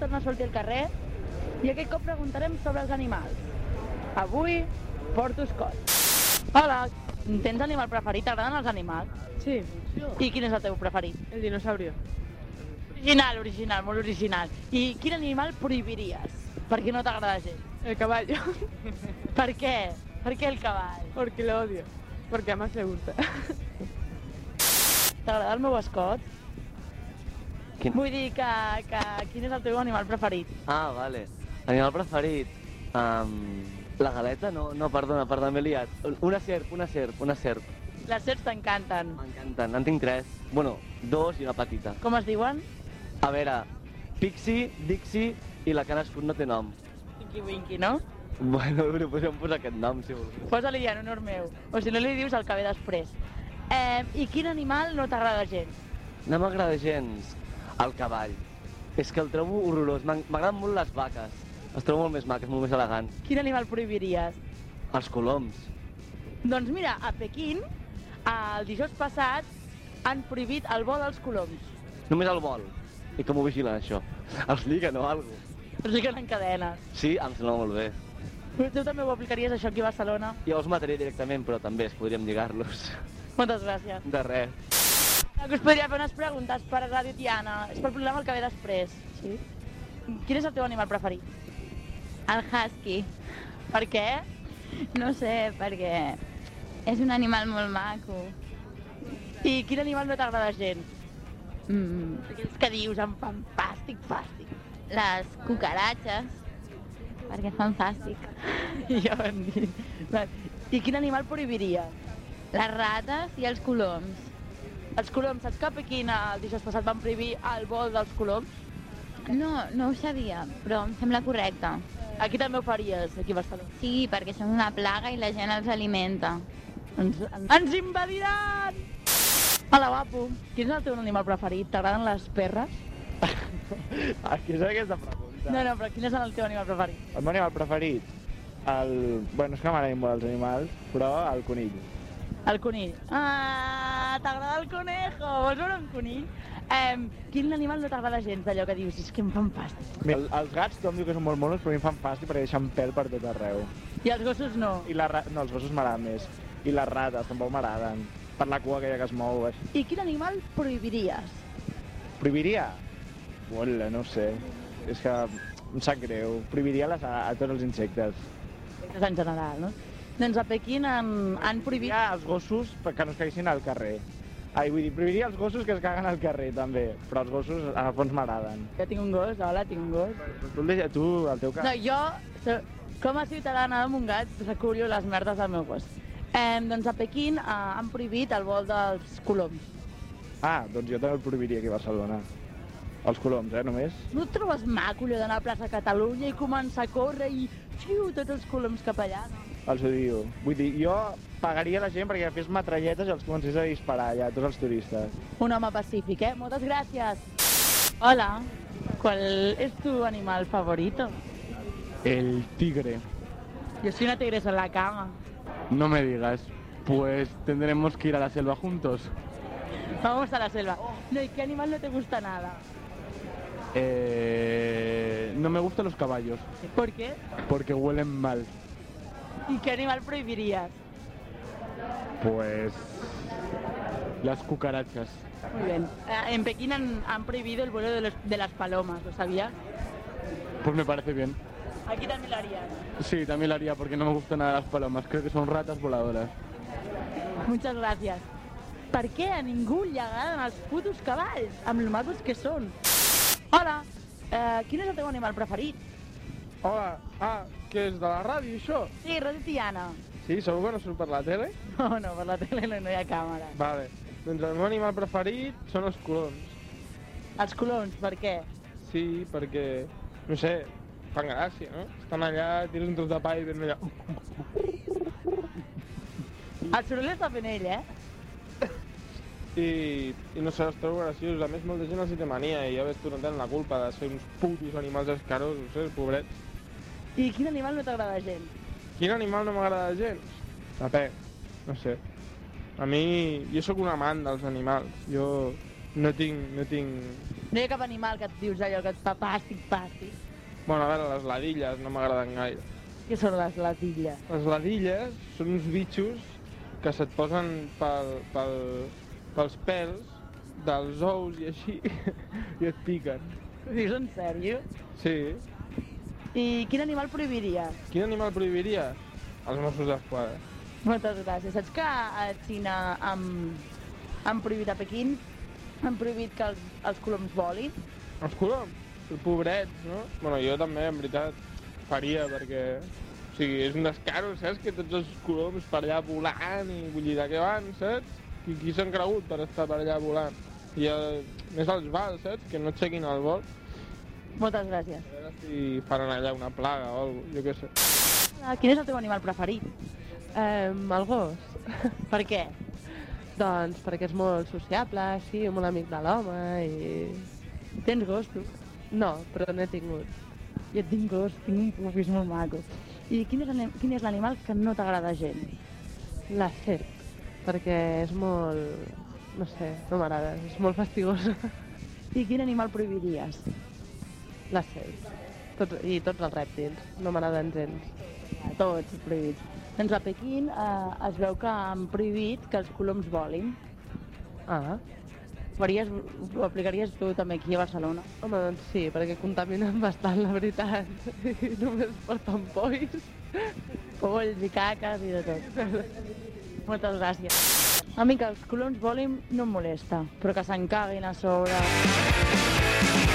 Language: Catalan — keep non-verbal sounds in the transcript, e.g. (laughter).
torna a sortir al carrer i aquest cop preguntarem sobre els animals. Avui porto Scott. Hola, tens animal preferit? T'agraden els animals? Sí, I quin és el teu preferit? el dinosaurio. Original, original, molt original. I quin animal prohibiries? Perquè no t'agrada gens. El caballo. (laughs) Per què? Per què el cavall? Porque lo odio. Porque además le gusta. T'agrada el meu escot? Quin? Vull dir que, que quin és el teu animal preferit? Ah, vale. Animal preferit. Um, la galeta? No, no, perdona, perdona, m'he liat. Una serp, una serp, una serp. Les serps t'encanten. M'encanten, en tinc tres. Bueno, dos i una petita. Com es diuen? A veure, Pixie, Dixie i la que nascut no té nom. Tinky Winky, no? Bueno, li podríem posar aquest nom, si vols. Posa-li ja en honor meu. O si no li dius el que ve després. Eh, I quin animal no t'agrada gens? No m'agrada gens el cavall. És que el trobo horrorós. M'ag- M'agraden molt les vaques. Les trobo molt més maques, molt més elegants. Quin animal prohibiries? Els coloms. Doncs mira, a Pequín, el dijous passat, han prohibit el vol als coloms. Només el vol. I com ho vigilen, això? Els liguen o alguna Els liguen en cadenes. Sí, em sembla molt bé. Tu també ho aplicaries, això, aquí a Barcelona? Jo els mataria directament, però també es podríem lligar-los. Moltes gràcies. De res. Que us podria fer unes preguntes per a Ràdio Tiana. És pel programa el que ve després. Sí? Quin és el teu animal preferit? El husky. Per què? No sé, perquè és un animal molt maco. I quin animal no t'agrada gens? Mm, Aquells que dius em fan fàstic, fàstic. les cucaratges, perquè fan fàstic. (laughs) ja ho hem dit. I quin animal prohibiria? Les rates i els coloms. Els coloms, saps que a Pequín el dijous passat van prohibir el vol dels coloms? No, no ho sabia, però em sembla correcte. Aquí també ho faries, aquí a Barcelona. Sí, perquè són una plaga i la gent els alimenta. Ens, ens invadiran! Hola, guapo. Quin és el teu animal preferit? T'agraden les perres? (laughs) Aquí és aquesta pregunta. No, no, però quin és el teu animal preferit? El meu animal preferit? El... Bueno, és que m'agraden molt els animals, però el conill. El conill. Ah, t'agrada el conejo? Vols veure un conill? Eh, quin animal no t'agrada gens d'allò que dius? És que em fan fàstic. El, els gats tothom diu que són molt monos, però a mi em fan fàstic perquè deixen pèl per tot arreu. I els gossos no. I la ra... No, els gossos m'agraden més. I les rates tampoc m'agraden. Per la cua aquella que es mou. Així. I quin animal prohibiries? Prohibiria? Hola, no ho sé. És que em sap greu. Prohibiria les, a, a tots els insectes. Insectes en general, no? Doncs a Pequín han, han prohibit... Prohibiria els gossos que no es caiguessin al carrer. Ai, vull dir, prohibiria els gossos que es caguen al carrer, també. Però els gossos, en el fons, m'agraden. Jo tinc un gos, hola, tinc un gos. Tu, el tu, el teu cas... No, jo, com a ciutadana de Montgat, recullo les merdes del meu gos. Eh, doncs a Pequín eh, han prohibit el vol dels coloms. Ah, doncs jo també el prohibiria aquí a Barcelona. Els coloms, eh, només? No et trobes maco allò d'anar a plaça Catalunya i començar a córrer i xiu, tots els coloms cap allà? No? Els odio. Vull dir, jo pagaria la gent perquè fes metralletes i els comencés a disparar allà, a tots els turistes. Un home pacífic, eh? Moltes gràcies. Hola, ¿cuál es tu animal favorito? El tigre. Yo soy una tigresa en la cama. No me digas. Pues tendremos que ir a la selva juntos. Vamos a la selva. No, ¿y qué animal no te gusta nada? Eh, no me gustan los caballos ¿Por qué? porque huelen mal. ¿Y qué animal prohibirías? Pues las cucarachas. Muy bien. Eh, En Pekín han, han prohibido el vuelo de, los- de las palomas, ¿lo sabías? Pues me parece bien. Aquí también lo harías. Sí, también lo haría porque no me gustan nada las palomas. Creo que son ratas voladoras. Muchas gràcies. Per què a ningú li agraden els putos cavalls, amb lo macos que són? Hola, eh, quin és el teu animal preferit? Hola, ah, què és, de la ràdio, això? Sí, Ràdio Tiana. Sí, segur que no surt per la tele? No, no, per la tele no, no hi ha càmera. Vale. Doncs el meu animal preferit són els coloms. Els coloms, per què? Sí, perquè, no sé, fan gràcia, no? Estan allà, tires un tros de pa i venen allà... El soroll està fent ell, eh? I, i no sé, els trobo graciosos. A més, molta gent els hi té mania i ja ves tu no tenen la culpa de ser uns putos animals escarosos, eh, pobrets. I quin animal no t'agrada gens? Quin animal no m'agrada? La pe, no sé. A mi, jo sóc un amant dels animals. Jo no tinc, no tinc No hi ha cap animal que et dius allò que et fa pàstic, pàstic. Bueno, a veure, les ladilles no m'agraden gaire. Què són les latilles? Les ladilles són uns bitxos que se't posen pel, pel, pels pèls dels ous i així (laughs) i et piquen. Ho dius en sèrio? Sí. I quin animal prohibiries? Quin animal prohibiria? Els Mossos d'Esquadra. Moltes gràcies. Saps que a Xina han, han prohibit a Pequín, han prohibit que els, els coloms volin? Els coloms, pobrets, no? Bueno, jo també, en veritat, faria, perquè... O sigui, és un descaro, saps? Que tots els coloms per allà volant i vull dir, de què van, saps? I qui s'han cregut per estar per allà volant? I el, més els vals, saps? Que no aixequin el vol. Moltes gràcies. A veure si faran allà una plaga o alguna cosa, jo què sé. Ah, Quin és el teu animal preferit? Eh, el gos. (laughs) Per què? doncs perquè és molt sociable, així, molt amic de l'home i... Tens gos, tu? No, però n'he tingut. Jo tinc gos, tinc un pupis molt maco. I quin és, quin és l'animal que no t'agrada gent? La serp, perquè és molt... no sé, no m'agrada, és molt fastigosa. I quin animal prohibiries? La serp. Tots, I tots els rèptils, no m'agraden gens. Tots prohibits. Doncs a Pequín eh, es veu que han prohibit que els coloms volin. Ah, faries, ho aplicaries tu també aquí a Barcelona? home, doncs sí, perquè contaminen bastant, la veritat. (laughs) I només porten polls. Polls i caques i de tot. Moltes gràcies. A mi que els coloms volin no em molesta, però que se'n caguin a sobre...